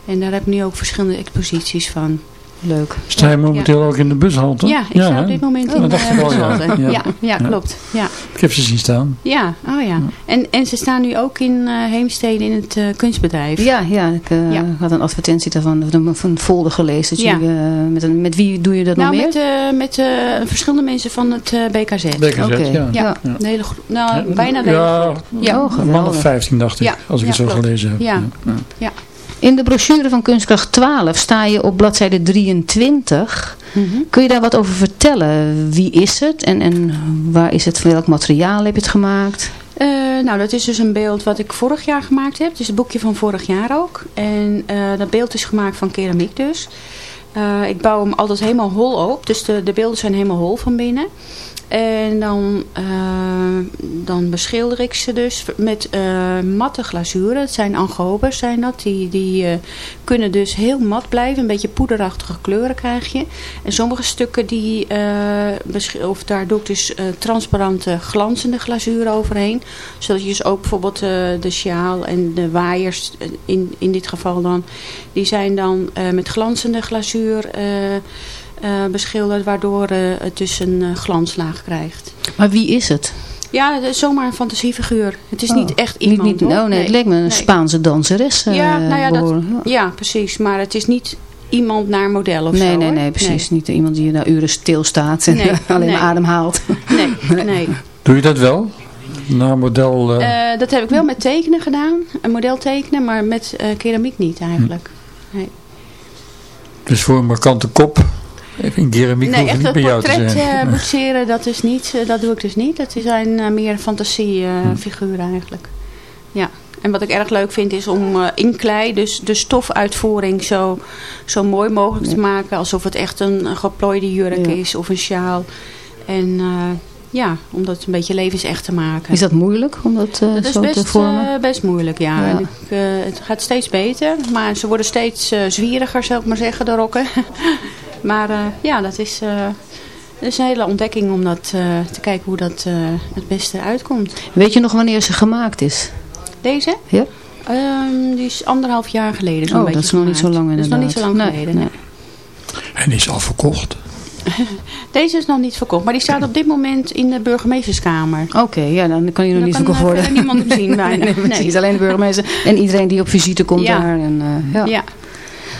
En daar heb ik nu ook verschillende exposities van. Leuk. Sta je momenteel ook in de bushalte? Ja, ik sta op dit moment Ja, in dat de dacht ik al, bushalte. ja. Ja, ja, klopt. Ja. Ik heb ze zien staan. Ja, oh ja. En, en ze staan nu ook in eh Heemstede in het eh, kunstbedrijf. Ja, ja ik eh, Ja. had een advertentie daarvan, van een folder gelezen. Dat Ja. jullie, eh, met, een, met wie doe je dat nou, nog met, meer? eh, met eh, verschillende mensen van het eh, BKZ. BKZ, Oké. ja. Ja, Ja. een hele groep. Nou, bijna de hele Ja, groep. Ja. Oh, een man of geweldig. 15 dacht ik, Ja, als ik ja, het zo klopt. gelezen heb. Ja. Ja. In de brochure van Kunstkracht 12 sta je op bladzijde 23. Mhm. Kun je daar wat over vertellen? Wie is het en, en waar is het? Van welk materiaal heb je het gemaakt? Eh, nou, dat is dus een beeld wat ik vorig jaar gemaakt heb. Het is een boekje van vorig jaar ook. En eh, dat beeld is gemaakt van keramiek dus. Eh, ik bouw hem altijd helemaal hol op. Dus de, de beelden zijn helemaal hol van binnen. En dan, eh, dan beschilder ik ze dus met eh, matte glazuren. Het zijn angobers zijn dat. Die, die kunnen dus heel mat blijven. Een beetje poederachtige kleuren krijg je. En sommige stukken die, of daar doe ik dus transparante glanzende glazuur overheen. Zodat je dus ook bijvoorbeeld de sjaal en de waaiers, in, in dit geval dan, die zijn dan met glanzende glazuur eh, eh, beschilderd. Waardoor eh, het dus een glanslaag krijgt. Maar wie is het? Ja, het is zomaar een fantasiefiguur. Het is Oh, niet echt Niet, iemand niet, oh nee, het leek me een nee. Spaanse danseres. eh, Ja, nou ja, dat, behoorlijk. ja, precies. Maar het is niet iemand naar model of nee, zo. nee, nee, precies. Niet iemand die daar uren stilstaat en Nee, alleen nee. maar adem haalt. Nee, nee. nee. Doe je dat wel? Naar model... dat heb ik wel met tekenen gedaan. Een model tekenen, maar met eh, keramiek niet eigenlijk. Nee, dus voor een markante kop. Even in keramiek nee echt niet bij jou te portret zijn. eh, boetseren, dat, is niet, eh, dat doe ik dus niet. Dat zijn eh, meer fantasiefiguren eigenlijk. Ja. En wat ik erg leuk vind is om eh, in klei, dus de stofuitvoering zo, zo mooi mogelijk te maken. Alsof het echt een, een geplooide jurk Ja. is of een sjaal. En eh, ja, om dat een beetje levensecht te maken. Is dat moeilijk om dat, eh, Dat is zo te best, vormen? eh, best moeilijk, ja. Ja. En ik, eh, het gaat steeds beter, maar ze worden steeds eh, zwieriger, zou ik maar zeggen, de rokken. maar eh, ja, dat is, eh, dat is een hele ontdekking om dat, eh, te kijken hoe dat eh, het beste uitkomt. Weet je nog wanneer ze gemaakt is? Deze? Ja. Ehm, die is anderhalf jaar geleden zo'n Oh, beetje dat is nog niet zo lang Dat is nog niet zo lang inderdaad. geleden, Nee, nee. En is al verkocht. Deze is nog niet verkocht, maar die staat op dit moment in de burgemeesterskamer. Oké, ja, dan kan je nog Dan niet kan, verkocht eh, worden. verder niemand hem zien bijna. nee, precies. Nee. Alleen de burgemeester en iedereen die op visite komt Ja. daar. En, eh, ja. Ja.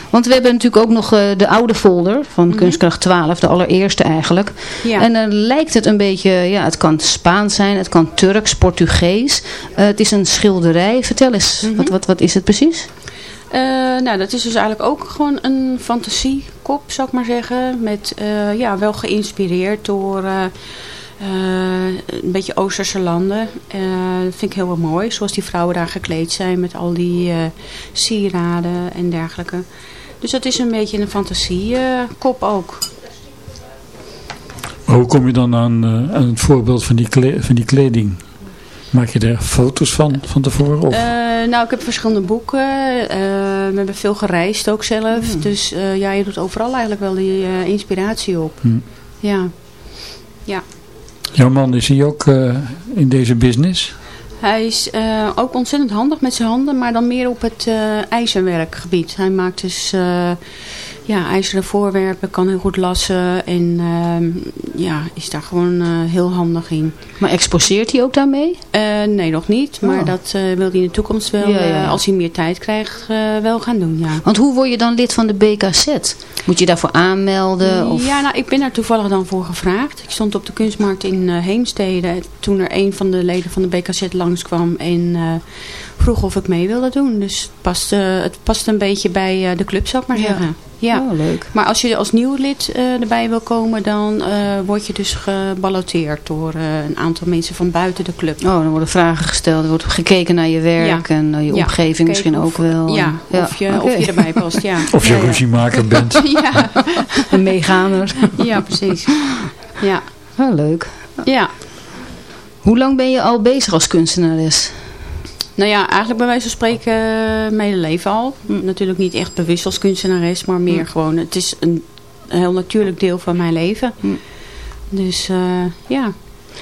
Want we hebben natuurlijk ook nog eh, de oude folder van Kunstkracht 12, de allereerste eigenlijk. Mhm. Ja. En dan lijkt het een beetje, ja, het kan Spaans zijn, het kan Turks, Portugees. Het is een schilderij. Vertel eens, Mhm. wat, wat, wat is het precies? Eh, nou, dat is dus eigenlijk ook gewoon een fantasiekop, zou ik maar zeggen. Met, eh, ja, wel geïnspireerd door eh, een beetje Oosterse landen. Dat vind ik heel erg mooi. Zoals die vrouwen daar gekleed zijn met al die sieraden en dergelijke. Dus dat is een beetje een fantasiekop ook. Maar hoe kom je dan aan, aan het voorbeeld van die, van die kleding? Maak je er foto's van, van tevoren? Of? Eh, nou, ik heb verschillende boeken. Eh, we hebben veel gereisd ook zelf. Dus eh, ja, je doet overal eigenlijk wel die eh, inspiratie op. Hm. Ja. Ja. Jouw man is hij ook eh, in deze business? Hij is eh, ook ontzettend handig met zijn handen, maar dan meer op het eh, ijzerwerkgebied. Hij maakt dus eh, ja, ijzeren voorwerpen, kan heel goed lassen en ehm, ja, is daar gewoon eh, heel handig in. Maar exposeert hij ook daarmee? Eh, nee, nog niet, maar Oh. dat eh, wil hij in de toekomst wel, Ja, als hij meer tijd krijgt, wel gaan doen, ja. Want hoe word je dan lid van de BKZ? Moet je daarvoor aanmelden? Of? Ja, nou, ik ben daar toevallig dan voor gevraagd. Ik stond op de kunstmarkt in Heemstede toen er een van de leden van de BKZ langskwam en vroeg of ik mee wilde doen. Dus het past, het past een beetje bij de club, zou ik maar zeggen. Ja. Oh, leuk. Maar als je als nieuw lid eh, erbij wil komen, dan eh, word je dus geballoteerd door eh, een aantal mensen van buiten de club. Oh, dan worden vragen gesteld, er wordt gekeken naar je werk Ja. en naar je Ja, omgeving misschien of- ook wel. Ja, Of, je, of je erbij past, ja. Of je Ja, ja. ruziemaker bent? ja. Een meegaaner. ja, precies. Ja. Oh, leuk. Ja. Hoe lang ben je al bezig als kunstenares? Nou ja, eigenlijk bij wijze van spreken eh, mijn hele leven al. Natuurlijk niet echt bewust als kunstenares, maar meer Hm. gewoon, het is een heel natuurlijk deel van mijn leven. Hm. Dus eh, ja.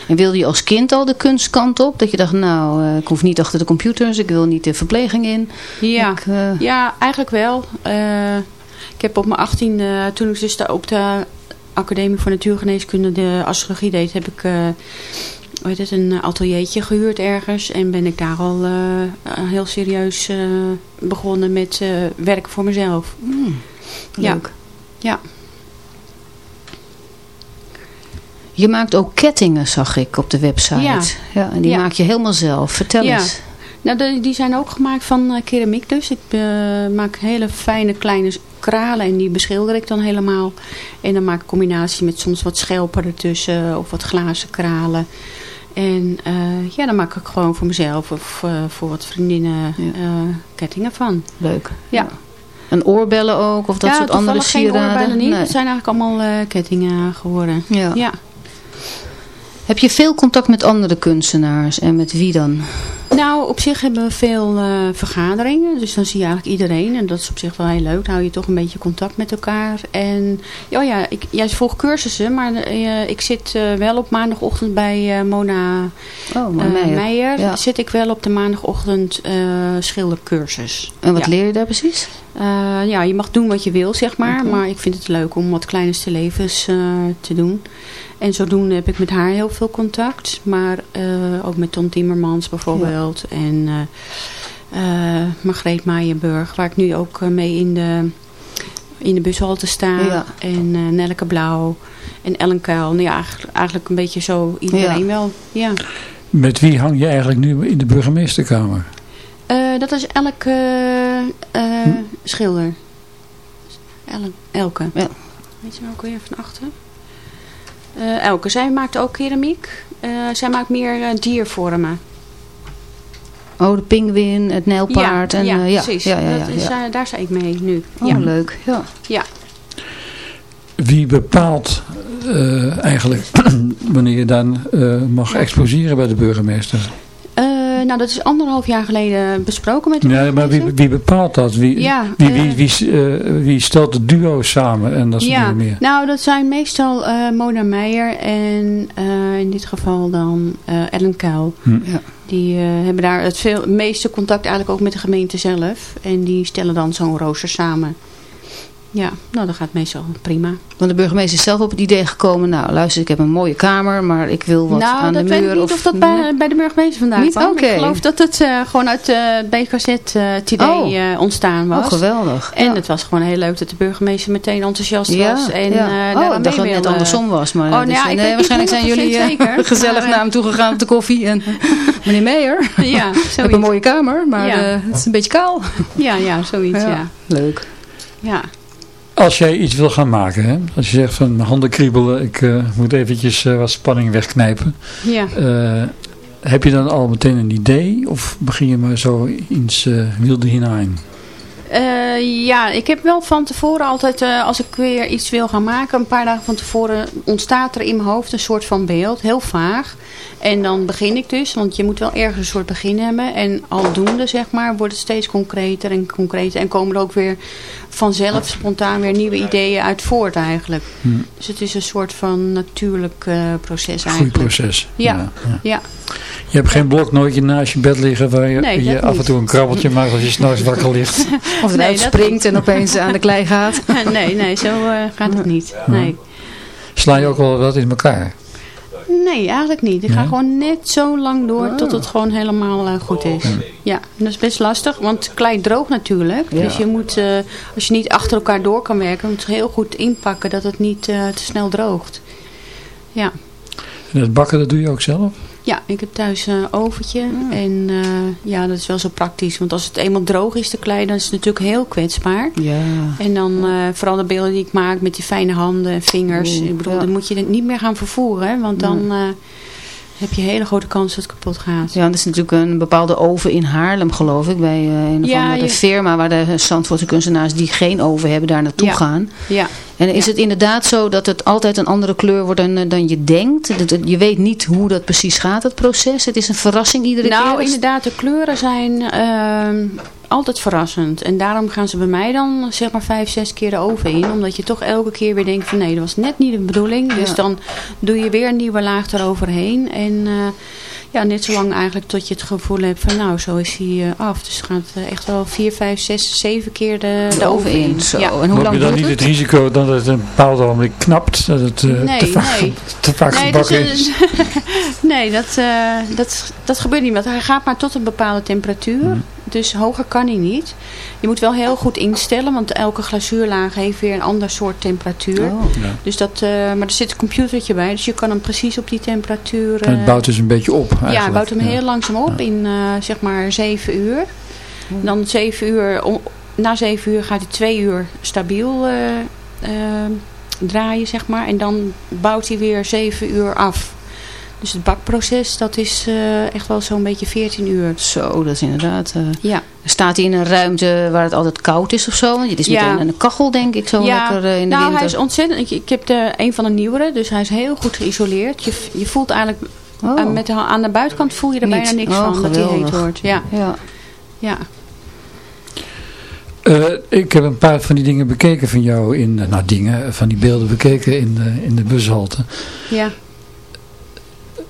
En wilde je als kind al de kunstkant op? Dat je dacht, nou, eh, ik hoef niet achter de computers, ik wil niet de verpleging in. Ja, Ik, ja eigenlijk wel. Eh, Ik heb op mijn 18e, toen ik dus op de Academie voor Natuurgeneeskunde de astrologie deed, heb ik... eh, heet het, een ateliertje gehuurd ergens. En ben ik daar al eh, heel serieus eh, begonnen met eh werk voor mezelf. Ja. leuk. Ja. Je maakt ook kettingen, zag ik op de website. Ja. Ja, en die Ja. maak je helemaal zelf. Vertel Ja. eens. Nou, de- die zijn ook gemaakt van eh, keramiek dus. Ik eh, maak hele fijne kleine kralen en die beschilder ik dan helemaal. En dan maak ik combinatie met soms wat schelpen ertussen of wat glazen kralen. En eh, ja, dan maak ik gewoon voor mezelf of eh, voor wat vriendinnen eh, kettingen van. Leuk. Ja. En oorbellen ook? Of dat ja, soort andere sieraden? oorbellen niet. Nee. Het zijn eigenlijk allemaal kettingen geworden. Ja. ja. Heb je veel contact met andere kunstenaars? En met wie dan? Nou, op zich hebben we veel eh, vergaderingen. Dus dan zie je eigenlijk iedereen. En dat is op zich wel heel leuk. Dan hou je toch een beetje contact met elkaar. En oh ja, ik, jij volgt cursussen. Maar eh, ik zit eh, wel op maandagochtend bij Mona Oh, Meijer. Meijer. Ja. Zit ik wel op de maandagochtend schildercursus. En wat Ja. leer je daar precies? Eh, ja, je mag doen wat je wil, zeg maar. Maar ik vind het leuk om wat kleinste levens eh, te doen. En zodoende heb ik met haar heel veel contact. Maar eh, ook met Tom Timmermans bijvoorbeeld. En eh eh, Margreet Maaienburg, waar ik nu ook mee in de, in de bushalte sta. Ja. En eh Nelleke Blauw. En Ellen Kuil. Nou ja, eigenlijk, een beetje zo iedereen Ja. wel. Ja. Met wie hang je eigenlijk nu in de burgemeesterkamer? Eh, dat is Elke eh, schilder. Ellen, Elke. Ja. Weet je nou ook weer van achter? Eh, Elke, zij maakt ook keramiek. Eh, zij maakt meer eh, diervormen. Oh, de pinguïn, het nijlpaard. ja, en, ja, eh, ja, precies. Ja, ja, ja, dat is, daar sta ik mee nu. Oh, ja. leuk. Ja. Ja. Wie bepaalt eh, eigenlijk wanneer je dan eh, mag exposeren bij de burgemeester? Eh, nou, dat is anderhalf jaar geleden besproken met de Ja, maar wie, wie bepaalt dat? Wie, Ja, wie, eh, wie, wie, eh, wie stelt de duo's samen en dat soort ja, meer? nou dat zijn meestal eh, Mona Meijer en eh, in dit geval dan eh, Ellen Kuil. Hm. Ja. Die eh, hebben daar het veel, meeste contact eigenlijk ook met de gemeente zelf. En die stellen dan zo'n rooster samen. Ja, nou dat gaat meestal prima. Want de burgemeester is zelf op het idee gekomen. Nou, luister, ik heb een mooie kamer, maar ik wil wat nou, aan dat de weet muur. ik niet of, dat bij, bij de burgemeester vandaan Niet? kwam. Ik geloof dat het eh, gewoon uit de BKZ eh, het idee Oh. eh, ontstaan was. Oh, geweldig. En het was gewoon heel leuk dat de burgemeester meteen enthousiast Ja, was. En, ja. eh, oh, ik dacht dat het net andersom was. Maar Oh, nou dus, eh, nee, weet waarschijnlijk zijn jullie 100% eh, zeker, gezellig eh, naar hem toe gegaan op de koffie. En meneer Meijer, Ja, ik heb een mooie kamer, maar eh, het is een beetje kaal. Ja, ja, zoiets, ja. Leuk. ja. Als jij iets wil gaan maken, hè? als je zegt van mijn handen kriebelen, ik eh, moet eventjes eh, wat spanning wegknijpen. Ja. Eh, heb je dan al meteen een idee of begin je maar zo iets wilde hinein? Ja, ik heb wel van tevoren altijd, als ik weer iets wil gaan maken, een paar dagen van tevoren ontstaat er in mijn hoofd een soort van beeld, heel vaag. En dan begin ik dus, want je moet wel ergens een soort begin hebben. En aldoende, zeg maar, wordt het steeds concreter en concreter. En komen er ook weer vanzelf spontaan weer nieuwe ideeën uit voort eigenlijk. Hm. Dus het is een soort van natuurlijk uh, proces eigenlijk. Groeiproces. Ja, ja. ja. ja. Je hebt geen bloknootje naast je bed liggen waar je, nee, je af en toe een krabbeltje maakt als je s'nachts wakker ligt. Of eruit nee, springt en opeens aan de klei gaat. nee, nee, zo uh, gaat het niet. Nee. Sla je ook wel wat in elkaar? Nee, eigenlijk niet. Ik ga gewoon net zo lang door oh. tot het gewoon helemaal uh, goed is. Ja. ja, dat is best lastig, want klei droogt natuurlijk. Ja. Dus je moet, uh, als je niet achter elkaar door kan werken, moet je heel goed inpakken dat het niet uh, te snel droogt. Ja. En het bakken, dat doe je ook zelf? Ja, ik heb thuis een oventje. Ja. En uh, ja, dat is wel zo praktisch. Want als het eenmaal droog is, de klei, dan is het natuurlijk heel kwetsbaar. Ja. En dan uh, vooral de beelden die ik maak met die fijne handen en vingers. Oeh, ik bedoel, ja. dan moet je het niet meer gaan vervoeren. Want dan uh, heb je hele grote kans dat het kapot gaat. Ja, dat is natuurlijk een bepaalde oven in Haarlem, geloof ik. Bij een of ja, andere je... firma waar de Zandvoortse kunstenaars die geen oven hebben daar naartoe ja. gaan. Ja. En is het inderdaad zo dat het altijd een andere kleur wordt dan, dan je denkt? Je weet niet hoe dat precies gaat, het proces? Het is een verrassing iedere nou, keer? Nou, inderdaad, de kleuren zijn uh, altijd verrassend. En daarom gaan ze bij mij dan zeg maar vijf, zes keer de oven in. Omdat je toch elke keer weer denkt van nee, dat was net niet de bedoeling. Dus ja. dan doe je weer een nieuwe laag eroverheen. En... Uh, Ja, net zo lang eigenlijk tot je het gevoel hebt van nou, zo is hij eh, af. Dus het gaat eh, echt wel vier, vijf, zes, zeven keer de, de oven in. Zo, Ja. en hoe Heb lang je dan niet het? het risico dat het een bepaald ogenblik knapt? Dat het eh, Nee, te vaak, nee. te vaak Nee, gebakken dus, is? nee dat, eh, dat, dat gebeurt niet. Want hij gaat maar tot een bepaalde temperatuur. Mhm. Dus hoger kan hij niet. Je moet wel heel goed instellen. Want elke glazuurlaag heeft weer een ander soort temperatuur. Oh. Ja. Dus dat, eh, maar er zit een computertje bij. Dus je kan hem precies op die temperatuur... En het eh, bouwt dus een beetje op eigenlijk. ja, hij bouwt hem Ja. heel langzaam op in eh, zeg maar 7 uur. Dan 7 uur, om- na 7 uur gaat hij 2 uur stabiel draaien, zeg maar. En dan bouwt hij weer 7 uur af. Dus het bakproces, dat is eh, echt wel zo'n beetje 14 uur. Zo, dat is inderdaad... eh, Ja. Staat hij in een ruimte waar het altijd koud is of zo? Want het is Ja. meteen een kachel, denk ik, zo lekker eh, in de nou, winter. hij is ontzettend... Ik, ik heb de, een van de nieuwere, dus hij is heel goed geïsoleerd. Je, je voelt eigenlijk... Oh. met de, aan de buitenkant voel je er Niet. bijna niks Oh, van dat hij heet geweldig. wordt. Ja. Ja. ja. Eh, ik heb een paar van die dingen bekeken van jou in, eh, nou dingen, van die beelden bekeken in de, in de bushalte. ja.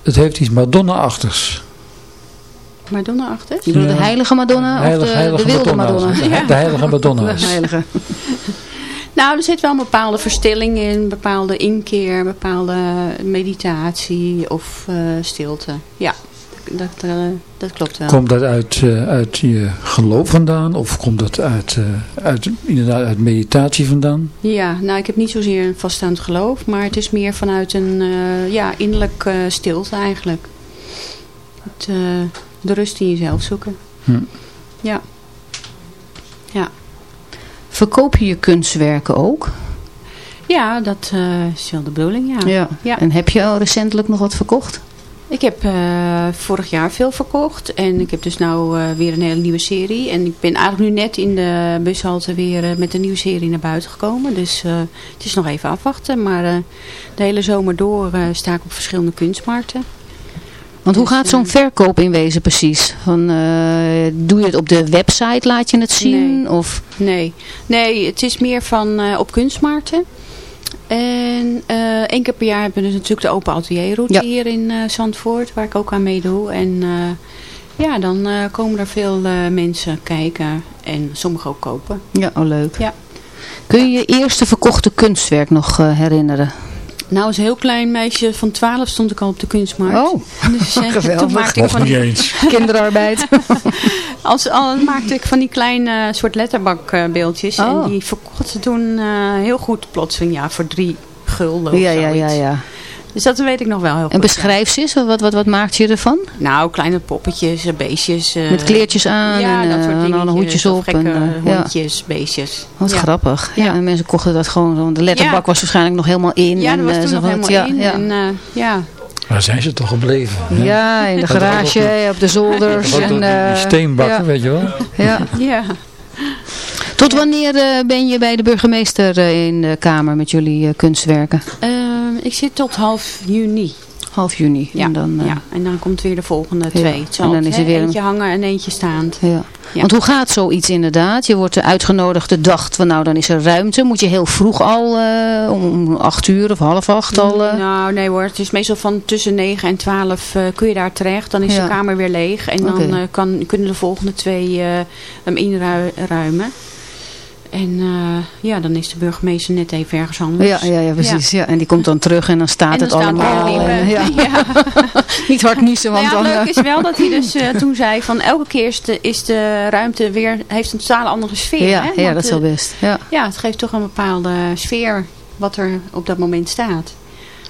Het heeft iets Madonna-achtigs. Madonna achter. Je bedoelt Ja. de heilige Madonna Heilig- of de, heilige de wilde. Madonna? De, he- de heilige Madonna's. De heilige. Nou, er zit wel een bepaalde verstilling in, bepaalde inkeer, bepaalde meditatie of eh, stilte. Ja, dat, eh, dat klopt wel. Komt dat uit, eh, uit je geloof vandaan? Of komt dat uit, eh, uit, inderdaad uit meditatie vandaan? Ja, nou ik heb niet zozeer een vaststaand geloof, maar het is meer vanuit een eh, ja, innerlijk stilte eigenlijk. Het, eh, de rust in jezelf zoeken. Hm. Ja. Ja. Verkoop je je kunstwerken ook? Ja, dat eh, is wel de bedoeling, ja. Ja. Ja. En heb je al recentelijk nog wat verkocht? Ik heb eh, vorig jaar veel verkocht en ik heb dus nou eh, weer een hele nieuwe serie. En ik ben eigenlijk nu net in de bushalte weer eh, met een nieuwe serie naar buiten gekomen. Dus het is nog even afwachten. Maar de hele zomer door sta ik op verschillende kunstmarkten. Want hoe Dus, gaat zo'n verkoop in wezen precies? Van, doe je het op de website, laat je het zien? Nee. Of, Nee, nee het is meer van op kunstmarkten. En eh één keer per jaar hebben we dus natuurlijk de open atelierroute Ja. hier in eh, Zandvoort, waar ik ook aan meedoe. En eh, ja, dan komen er veel mensen kijken en sommigen ook kopen. ja, oh leuk. Ja. Kun je je eerste verkochte kunstwerk nog herinneren? Nou, als een heel klein meisje van 12 stond ik al op de kunstmarkt. Oh, dus, eh, geweldig. Toen maakte ik van niet die, eens. kinderarbeid. als, al maakte ik van die kleine eh, soort letterbakbeeldjes. Oh. En die verkochten ze toen eh, heel goed plotseling, ja, voor drie gulden of ja, ja, ja, ja. Dus dat weet ik nog wel heel goed. En beschrijf ze eens, wat, wat, wat maakt je ervan? ja. Nou, kleine poppetjes, eh, beestjes. eh, Met kleertjes aan ja, en, dat eh, soort en dingetjes. alle hoedjes op gekke en, eh, ja. hondjes, beestjes. Wat ja. grappig. Ja. Ja. en mensen kochten dat gewoon, want de letterbak Ja. was waarschijnlijk nog helemaal in. Ja, en, dat was eh, toen zo nog helemaal in. ja, Ja. En, eh, ja. Waar zijn ze toch gebleven? hè? Ja, in de garage, op de zolders. En, die, eh, steenbakken, ja, weet je wel? ja. ja. Tot wanneer eh, ben je bij de burgemeester eh, in de Kamer met jullie eh, kunstwerken? Ik zit tot half juni. Half juni. Ja, En dan, eh, ja, en dan komt weer de volgende twee. En dan is er weer een- eentje hangen en eentje staand. Ja. Ja. Want hoe gaat zoiets inderdaad? Je wordt uitgenodigd de dag van nou dan is er ruimte. Moet je heel vroeg al eh, om acht uur of half acht al... eh, Nou, nee hoor. Het is meestal van tussen 9 en 12 eh, kun je daar terecht. Dan is de kamer weer leeg. En dan kan, kunnen de volgende twee hem inruimen. En eh, ja, dan is de burgemeester net even ergens anders. ja, ja, ja, precies. Ja. En die komt dan terug en dan staat En dan het staat allemaal. eh, ja. Niet hard niezen, want Nou ja, dan... het leuke eh, is wel dat hij dus toen zei van elke keer is de, is de ruimte weer, heeft een totale andere sfeer. ja, hè? ja, dat is wel best. Ja. Ja, het geeft toch een bepaalde sfeer wat er op dat moment staat.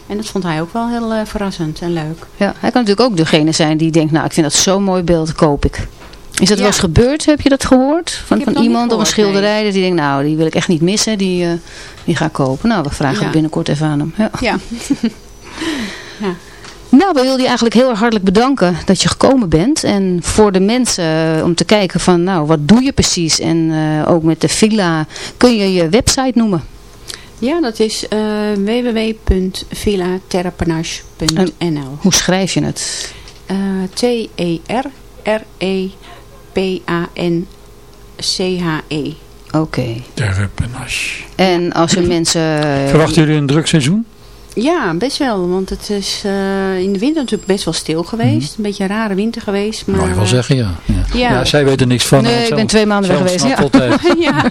En dat vond hij ook wel heel verrassend en leuk. ja, hij kan natuurlijk ook degene zijn die denkt, nou ik vind dat zo'n mooi beeld, koop ik. Is dat Ja. wel eens gebeurd? Heb je dat gehoord? Van, van iemand of een schilderij dat die denkt, nou die wil ik echt niet missen, die, eh, die ga ik kopen. Nou, we vragen Ja. het binnenkort even aan hem. Ja. Ja. Nou, we wilden je eigenlijk heel erg hartelijk bedanken dat je gekomen bent. En voor de mensen eh, om te kijken van, nou, wat doe je precies? En eh, ook met de villa, kun je je website noemen? Ja, dat is eh www.villaterrapanage.nl Hoe schrijf je het? Eh, T-E-R-R-E-P-A-N-C-H-E. Oké. Terpenage. En als er mensen... eh, Verwachten jullie een druk seizoen? Ja, best wel. Want het is eh, in de winter natuurlijk best wel stil geweest. Een beetje een rare winter geweest. Maar, Mag je wel zeggen, ja. ja. Ja. Ja, zij weet er niks van. Nee, ik zelf- ben twee maanden weg geweest. Ja.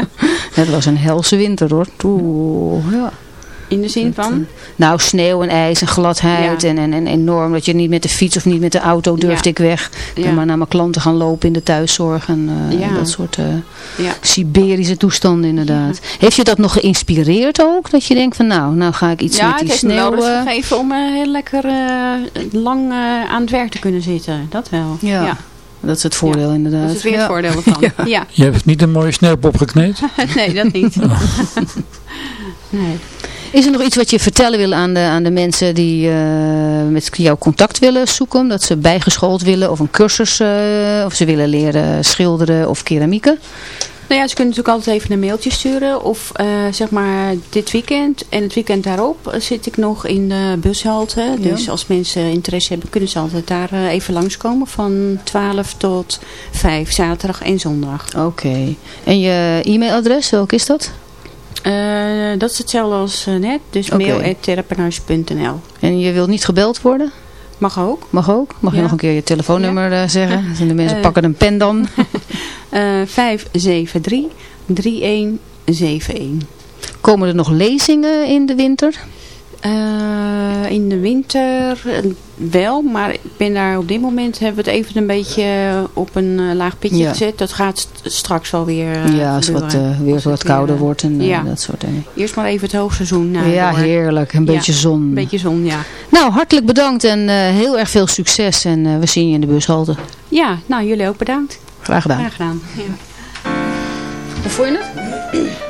Het was een helse winter hoor. Oeh, ja. In de zin van? Nou, sneeuw en ijs en gladheid Ja. en, en, en enorm dat je niet met de fiets of niet met de auto durfde Ja. ik weg. Ik Ja. ben maar naar mijn klanten gaan lopen in de thuiszorg en eh, Ja. dat soort eh, Ja. Siberische toestanden inderdaad. Heeft je dat nog geïnspireerd ook? Dat je denkt van nou, nou ga ik iets ja, met het die heeft sneeuw... rust eh, gegeven om eh, heel lekker eh, lang eh, aan het werk te kunnen zitten. Dat wel. Ja. Dat is het voordeel inderdaad. Dat is weer het Ja. voordeel ervan. Ja. Je hebt niet een mooie sneeuwpop gekneed? nee, dat niet. nee. Is er nog iets wat je vertellen wil aan de, aan de mensen die eh, met jou contact willen zoeken? Dat ze bijgeschoold willen of een cursus, eh, of ze willen leren schilderen of keramieken? Nou ja, ze kunnen natuurlijk altijd even een mailtje sturen. Of eh, zeg maar dit weekend en het weekend daarop zit ik nog in de bushalte. Ja. Dus als mensen interesse hebben, kunnen ze altijd daar eh, even langskomen. Van 12 tot 5, zaterdag en zondag. Oké. En je e-mailadres, welk is dat? Eh, dat is hetzelfde als eh, net. Dus mail.therapenhuis.nl En je wilt niet gebeld worden? Mag ook. Mag ook? Mag je Ja. nog een keer je telefoonnummer eh, zeggen? En de mensen pakken een pen dan. Eh 573 3171. Komen er nog lezingen in de winter? Eh, in de winter wel, maar ik ben daar op dit moment hebben we het even een beetje op een eh, laag pitje Ja. gezet. Dat gaat st- straks wel weer eh, ja, als het wat, weer Als wat weer, kouder wordt en ja. dat soort dingen. Eerst maar even het hoogseizoen. ja, door. heerlijk. Een Ja, beetje zon. Een beetje zon, ja. Nou, hartelijk bedankt en eh, heel erg veel succes. En eh, we zien je in de bushalte. Ja, nou jullie ook bedankt. Graag gedaan. Graag gedaan. Ja. Hoe vond je het?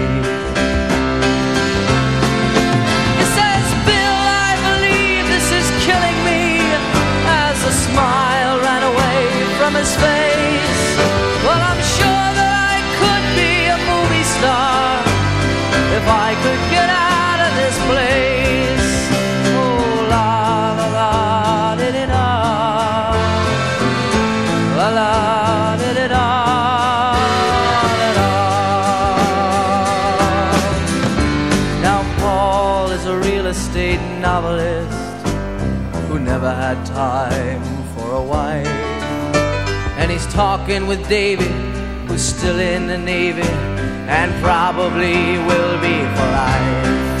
A real estate novelist who never had time for a wife. And he's talking with David, who's still in the Navy and probably will be for life.